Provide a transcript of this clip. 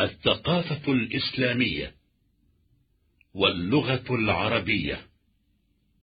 الثقافة الإسلامية واللغة العربية.